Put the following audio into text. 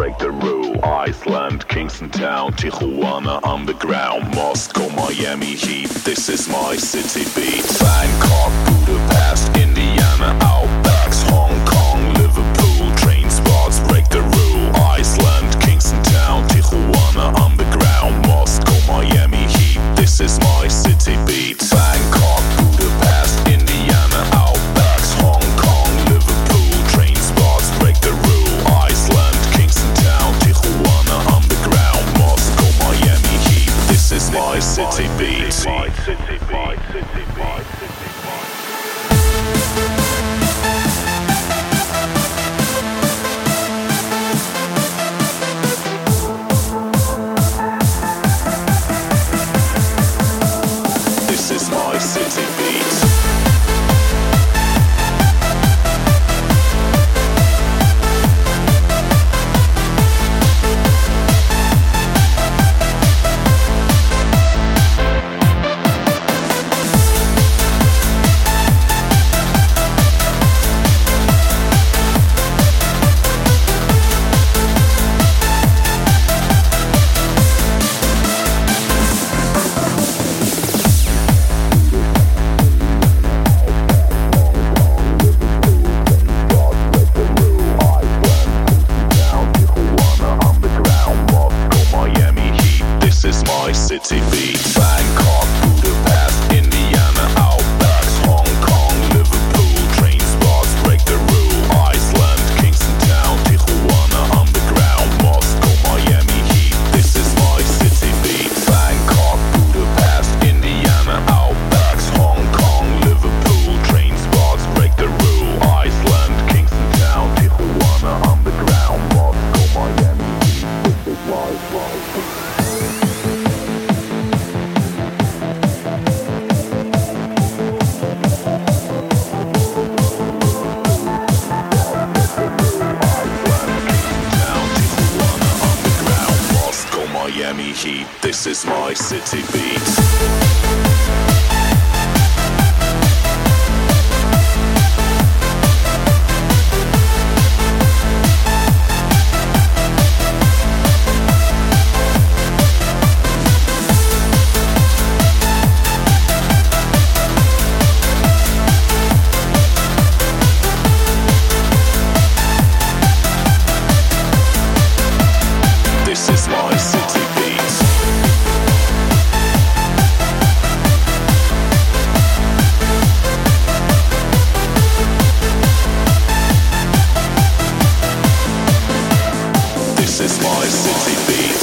break the rule. Iceland, Kingston Town, Tijuana underground, Moscow, Miami Heat. This is my city beat. Bangkok, Budapest, Indiana, out. my city, my city, my city, my city. Miami Heat. This is my city beat. This is my city beat.